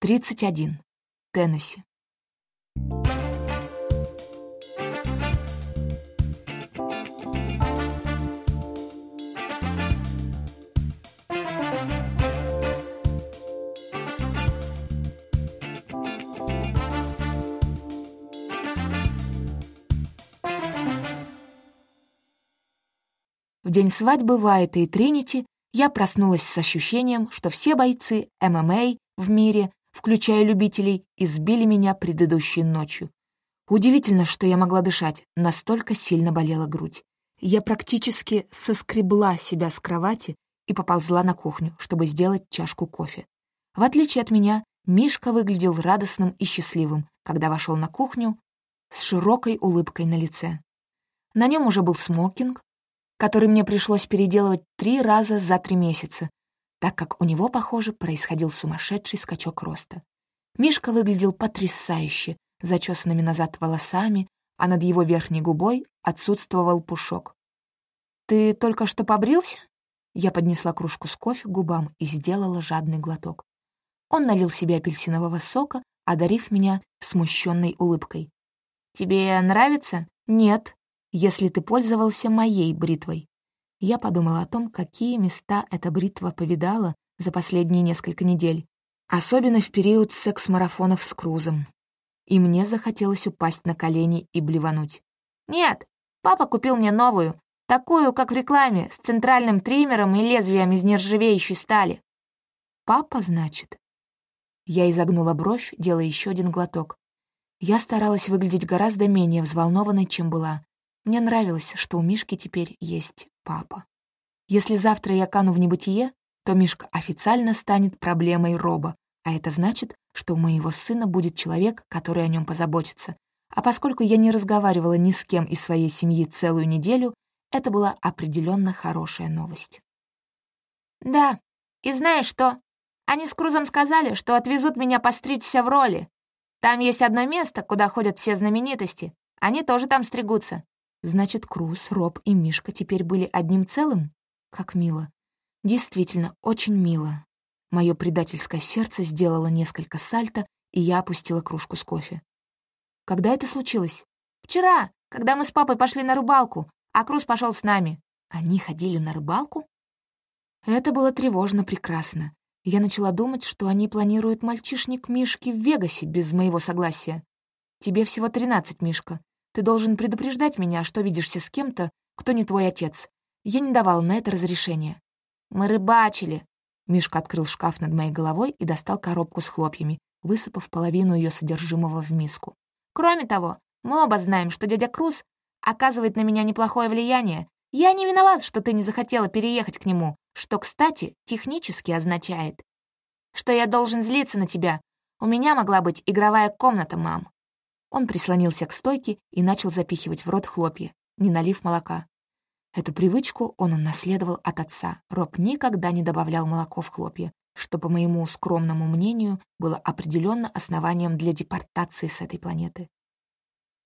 31. Теннесси. В день свадьбы Вайта и Тринити я проснулась с ощущением, что все бойцы ММА в мире, включая любителей, избили меня предыдущей ночью. Удивительно, что я могла дышать, настолько сильно болела грудь. Я практически соскребла себя с кровати и поползла на кухню, чтобы сделать чашку кофе. В отличие от меня, Мишка выглядел радостным и счастливым, когда вошел на кухню с широкой улыбкой на лице. На нем уже был смокинг, который мне пришлось переделывать три раза за три месяца, так как у него, похоже, происходил сумасшедший скачок роста. Мишка выглядел потрясающе, зачесанными назад волосами, а над его верхней губой отсутствовал пушок. «Ты только что побрился?» Я поднесла кружку с кофе к губам и сделала жадный глоток. Он налил себе апельсинового сока, одарив меня смущенной улыбкой. «Тебе нравится?» «Нет», если ты пользовался моей бритвой. Я подумала о том, какие места эта бритва повидала за последние несколько недель, особенно в период секс-марафонов с Крузом. И мне захотелось упасть на колени и блевануть. «Нет, папа купил мне новую, такую, как в рекламе, с центральным триммером и лезвием из нержавеющей стали». «Папа, значит?» Я изогнула бровь, делая еще один глоток. Я старалась выглядеть гораздо менее взволнованной, чем была. Мне нравилось, что у Мишки теперь есть папа. Если завтра я кану в небытие, то Мишка официально станет проблемой Роба, а это значит, что у моего сына будет человек, который о нем позаботится. А поскольку я не разговаривала ни с кем из своей семьи целую неделю, это была определенно хорошая новость. «Да, и знаешь что? Они с Крузом сказали, что отвезут меня постричься в роли. Там есть одно место, куда ходят все знаменитости. Они тоже там стригутся. Значит, Круз, Роб и Мишка теперь были одним целым? Как мило. Действительно, очень мило. Мое предательское сердце сделало несколько сальто, и я опустила кружку с кофе. Когда это случилось? Вчера, когда мы с папой пошли на рыбалку, а Круз пошел с нами. Они ходили на рыбалку? Это было тревожно прекрасно. Я начала думать, что они планируют мальчишник Мишки в Вегасе без моего согласия. Тебе всего тринадцать, Мишка. Ты должен предупреждать меня, что видишься с кем-то, кто не твой отец. Я не давал на это разрешения». «Мы рыбачили». Мишка открыл шкаф над моей головой и достал коробку с хлопьями, высыпав половину ее содержимого в миску. «Кроме того, мы оба знаем, что дядя Круз оказывает на меня неплохое влияние. Я не виноват, что ты не захотела переехать к нему, что, кстати, технически означает, что я должен злиться на тебя. У меня могла быть игровая комната, мам. Он прислонился к стойке и начал запихивать в рот хлопья, не налив молока. Эту привычку он унаследовал от отца. Роб никогда не добавлял молоко в хлопья, что, по моему скромному мнению, было определенно основанием для депортации с этой планеты.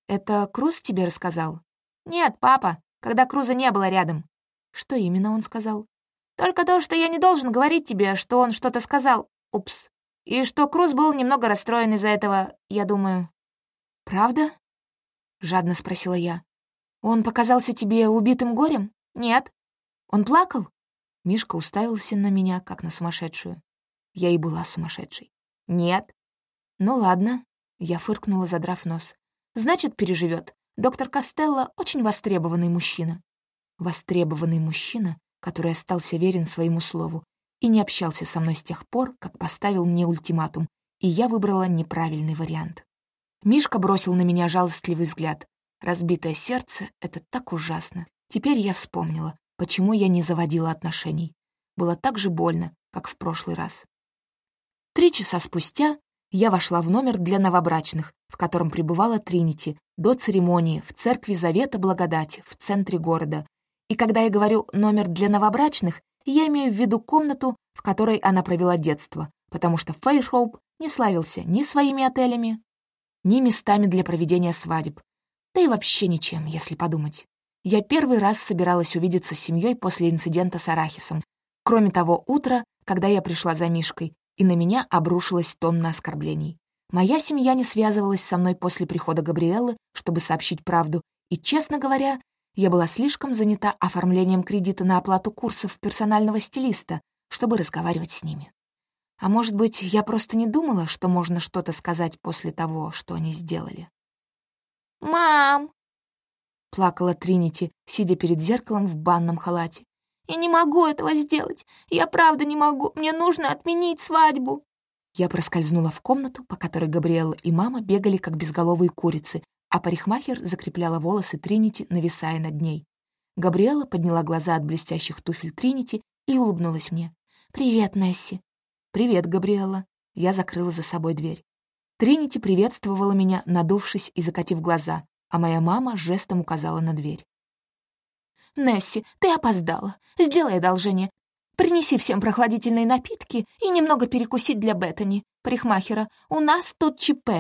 «Это Круз тебе рассказал?» «Нет, папа, когда Круза не было рядом». «Что именно он сказал?» «Только то, что я не должен говорить тебе, что он что-то сказал. Упс. И что Круз был немного расстроен из-за этого, я думаю. «Правда?» — жадно спросила я. «Он показался тебе убитым горем?» «Нет». «Он плакал?» Мишка уставился на меня, как на сумасшедшую. Я и была сумасшедшей. «Нет». «Ну ладно», — я фыркнула, задрав нос. «Значит, переживет. Доктор Костелло — очень востребованный мужчина». Востребованный мужчина, который остался верен своему слову и не общался со мной с тех пор, как поставил мне ультиматум, и я выбрала неправильный вариант. Мишка бросил на меня жалостливый взгляд. Разбитое сердце — это так ужасно. Теперь я вспомнила, почему я не заводила отношений. Было так же больно, как в прошлый раз. Три часа спустя я вошла в номер для новобрачных, в котором пребывала Тринити, до церемонии в церкви Завета Благодати в центре города. И когда я говорю «номер для новобрачных», я имею в виду комнату, в которой она провела детство, потому что Фейрхоуп не славился ни своими отелями, ни местами для проведения свадеб, да и вообще ничем, если подумать. Я первый раз собиралась увидеться с семьей после инцидента с Арахисом. Кроме того утра, когда я пришла за Мишкой, и на меня обрушилась тонна оскорблений. Моя семья не связывалась со мной после прихода Габриэлы, чтобы сообщить правду, и, честно говоря, я была слишком занята оформлением кредита на оплату курсов персонального стилиста, чтобы разговаривать с ними. А может быть, я просто не думала, что можно что-то сказать после того, что они сделали. «Мам!» — плакала Тринити, сидя перед зеркалом в банном халате. «Я не могу этого сделать. Я правда не могу. Мне нужно отменить свадьбу». Я проскользнула в комнату, по которой Габриэла и мама бегали, как безголовые курицы, а парикмахер закрепляла волосы Тринити, нависая над ней. Габриэла подняла глаза от блестящих туфель Тринити и улыбнулась мне. «Привет, Несси». «Привет, Габриэла». Я закрыла за собой дверь. Тринити приветствовала меня, надувшись и закатив глаза, а моя мама жестом указала на дверь. «Несси, ты опоздала. Сделай одолжение. Принеси всем прохладительные напитки и немного перекусить для Беттани, парикмахера. У нас тут ЧП».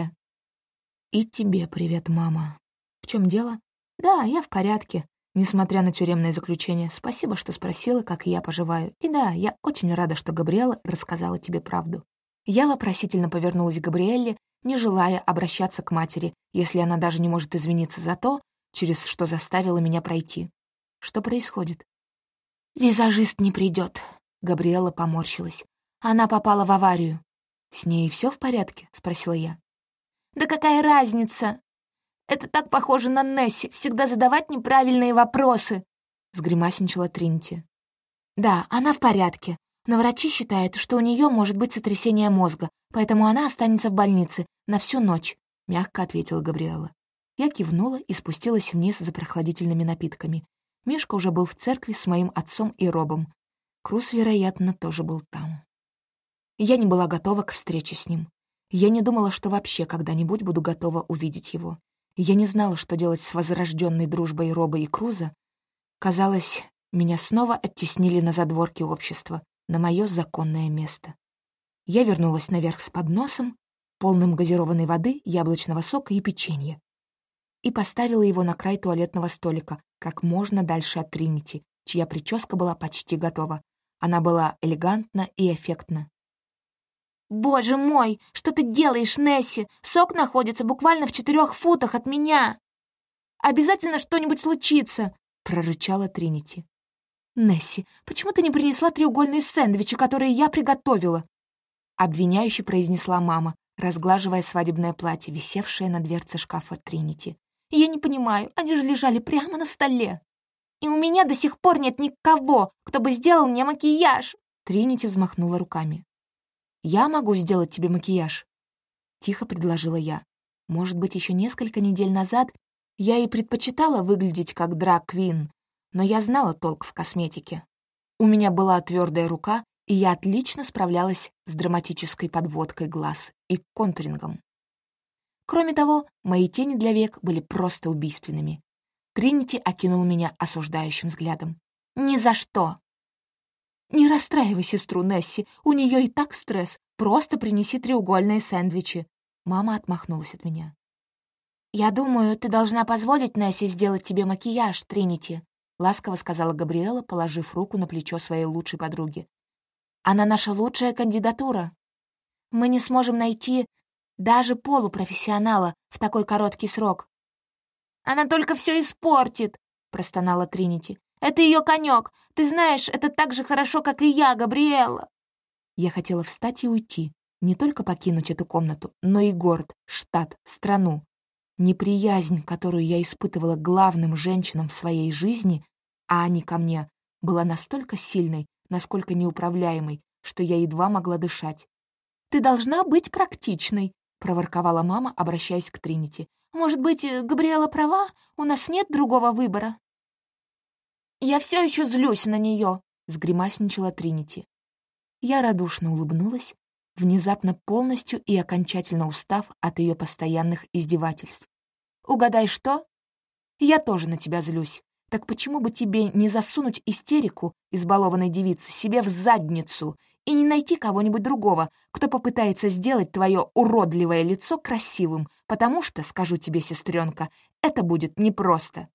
«И тебе привет, мама. В чем дело?» «Да, я в порядке, несмотря на тюремное заключение. Спасибо, что спросила, как я поживаю. И да, я очень рада, что Габриэла рассказала тебе правду». Я вопросительно повернулась к Габриэлле, не желая обращаться к матери, если она даже не может извиниться за то, через что заставила меня пройти. Что происходит? «Визажист не придет. Габриэла поморщилась. «Она попала в аварию». «С ней все в порядке?» — спросила я. Да какая разница? Это так похоже на Несси, всегда задавать неправильные вопросы!» — сгримасничала Тринти. «Да, она в порядке, но врачи считают, что у нее может быть сотрясение мозга, поэтому она останется в больнице на всю ночь», — мягко ответила Габриэла. Я кивнула и спустилась вниз за прохладительными напитками. Мишка уже был в церкви с моим отцом и Робом. Крус, вероятно, тоже был там. Я не была готова к встрече с ним. Я не думала, что вообще когда-нибудь буду готова увидеть его. Я не знала, что делать с возрожденной дружбой Роба и Круза. Казалось, меня снова оттеснили на задворки общества, на мое законное место. Я вернулась наверх с подносом, полным газированной воды, яблочного сока и печенья, и поставила его на край туалетного столика, как можно дальше от Тринити, чья прическа была почти готова. Она была элегантна и эффектна, «Боже мой, что ты делаешь, Несси? Сок находится буквально в четырех футах от меня!» «Обязательно что-нибудь случится!» — прорычала Тринити. «Несси, почему ты не принесла треугольные сэндвичи, которые я приготовила?» Обвиняюще произнесла мама, разглаживая свадебное платье, висевшее на дверце шкафа Тринити. «Я не понимаю, они же лежали прямо на столе. И у меня до сих пор нет никого, кто бы сделал мне макияж!» Тринити взмахнула руками. «Я могу сделать тебе макияж?» Тихо предложила я. Может быть, еще несколько недель назад я и предпочитала выглядеть как драг-квин, но я знала толк в косметике. У меня была твердая рука, и я отлично справлялась с драматической подводкой глаз и контурингом. Кроме того, мои тени для век были просто убийственными. Тринити окинул меня осуждающим взглядом. «Ни за что!» «Не расстраивай сестру Несси, у нее и так стресс. Просто принеси треугольные сэндвичи». Мама отмахнулась от меня. «Я думаю, ты должна позволить Несси сделать тебе макияж, Тринити», — ласково сказала Габриэла, положив руку на плечо своей лучшей подруги. «Она наша лучшая кандидатура. Мы не сможем найти даже полупрофессионала в такой короткий срок». «Она только все испортит», — простонала Тринити. Это ее конек. Ты знаешь, это так же хорошо, как и я, Габриэла. Я хотела встать и уйти, не только покинуть эту комнату, но и город, штат, страну. Неприязнь, которую я испытывала главным женщинам в своей жизни, а они ко мне, была настолько сильной, насколько неуправляемой, что я едва могла дышать. «Ты должна быть практичной», — проворковала мама, обращаясь к Тринити. «Может быть, Габриэла права? У нас нет другого выбора?» «Я все еще злюсь на нее», — сгримасничала Тринити. Я радушно улыбнулась, внезапно полностью и окончательно устав от ее постоянных издевательств. «Угадай, что? Я тоже на тебя злюсь. Так почему бы тебе не засунуть истерику избалованной девицы себе в задницу и не найти кого-нибудь другого, кто попытается сделать твое уродливое лицо красивым, потому что, скажу тебе, сестренка, это будет непросто.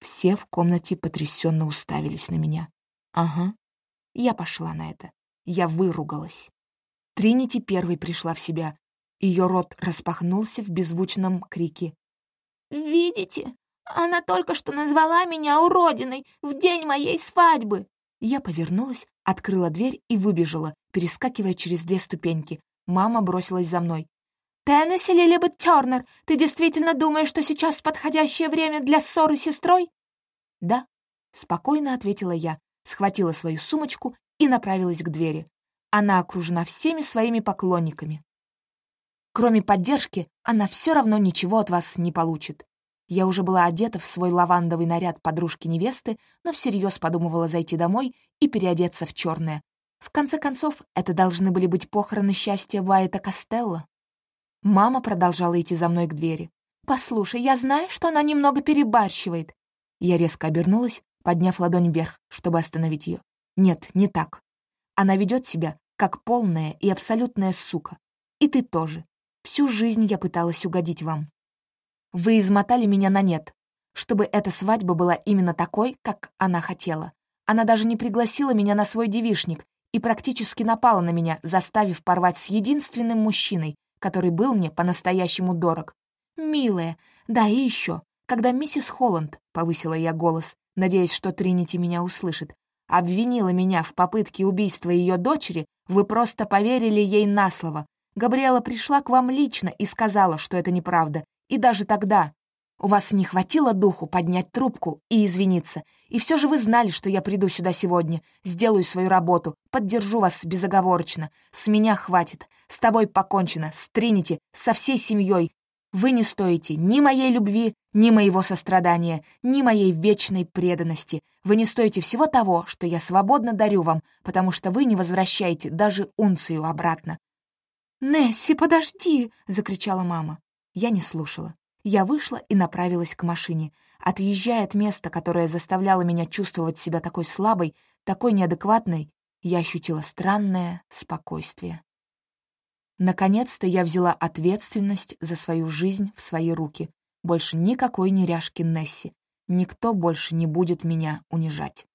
Все в комнате потрясенно уставились на меня. Ага, я пошла на это. Я выругалась. Тринити первой пришла в себя. Ее рот распахнулся в беззвучном крике. «Видите? Она только что назвала меня уродиной в день моей свадьбы!» Я повернулась, открыла дверь и выбежала, перескакивая через две ступеньки. Мама бросилась за мной. «Теннесси Лилибет Тёрнер, ты действительно думаешь, что сейчас подходящее время для ссоры с сестрой?» «Да», — спокойно ответила я, схватила свою сумочку и направилась к двери. Она окружена всеми своими поклонниками. Кроме поддержки, она все равно ничего от вас не получит. Я уже была одета в свой лавандовый наряд подружки-невесты, но всерьез подумывала зайти домой и переодеться в черное. В конце концов, это должны были быть похороны счастья Вайта Костелло. Мама продолжала идти за мной к двери. «Послушай, я знаю, что она немного перебарщивает». Я резко обернулась, подняв ладонь вверх, чтобы остановить ее. «Нет, не так. Она ведет себя, как полная и абсолютная сука. И ты тоже. Всю жизнь я пыталась угодить вам. Вы измотали меня на нет, чтобы эта свадьба была именно такой, как она хотела. Она даже не пригласила меня на свой девишник и практически напала на меня, заставив порвать с единственным мужчиной, который был мне по-настоящему дорог. «Милая, да и еще, когда миссис Холланд», — повысила я голос, надеясь, что Тринити меня услышит, обвинила меня в попытке убийства ее дочери, вы просто поверили ей на слово, Габриэла пришла к вам лично и сказала, что это неправда. И даже тогда у вас не хватило духу поднять трубку и извиниться. И все же вы знали, что я приду сюда сегодня, сделаю свою работу, поддержу вас безоговорочно. С меня хватит. С тобой покончено, с Тринити, со всей семьей. Вы не стоите ни моей любви, ни моего сострадания, ни моей вечной преданности. Вы не стоите всего того, что я свободно дарю вам, потому что вы не возвращаете даже унцию обратно. «Несси, подожди!» — закричала мама. Я не слушала. Я вышла и направилась к машине. Отъезжая от места, которое заставляло меня чувствовать себя такой слабой, такой неадекватной, я ощутила странное спокойствие. Наконец-то я взяла ответственность за свою жизнь в свои руки. Больше никакой неряшки Несси. Никто больше не будет меня унижать.